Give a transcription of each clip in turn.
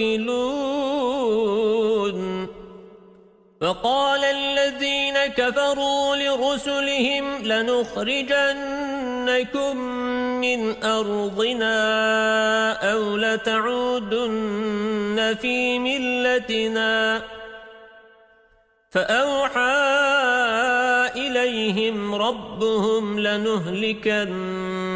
المتوكلون وقال الذين كفروا لرسلهم لنخرجنكم من أرضنا أو لتعودن في ملتنا فأوحى إليهم ربهم لنهلكن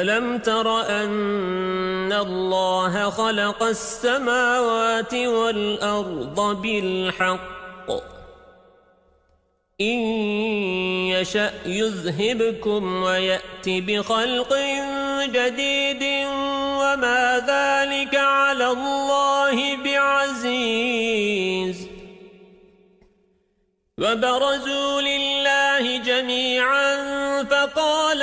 ألم تر أن الله خلق السماوات والأرض بالحق؟ إن يشأ يذهبكم ويأتي بخلق جديد وما ذلك على الله بعزيز. وبرزوا لله جميعا فقال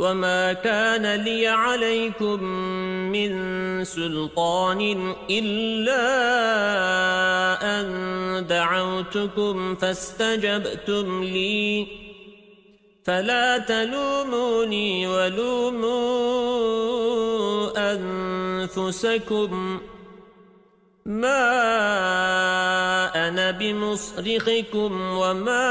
وما كان لي عليكم من سلطان إلا أن دعوتكم فاستجبتم لي فلا تلوموني ولوموا أنفسكم ما أنا بمصرخكم وما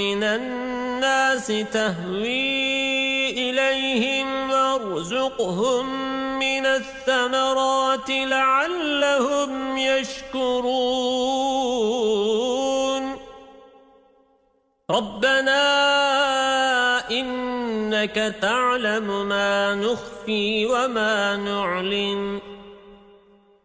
الناس تهوي إليهم وارزقهم من الثمرات لعلهم يشكرون. ربنا إنك تعلم ما نخفي وما نعلن.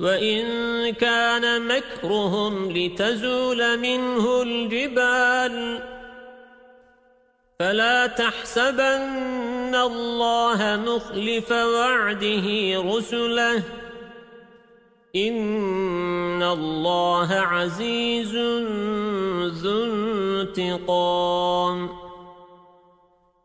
وَإِن كَانَ مَكْرُهُمْ لِتَزُولَ مِنْهُ الْجِبَالُ فَلَا تَحْسَبَنَّ اللَّهَ مُخْلِفَ وَعْدِهِ رُسُلَهُ إِنَّ اللَّهَ عَزِيزٌ ذُو انتقام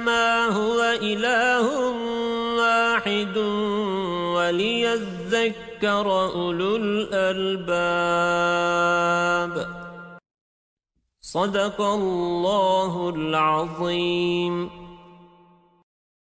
أنما هو إله واحد وليذكر أولو الألباب. صدق الله العظيم.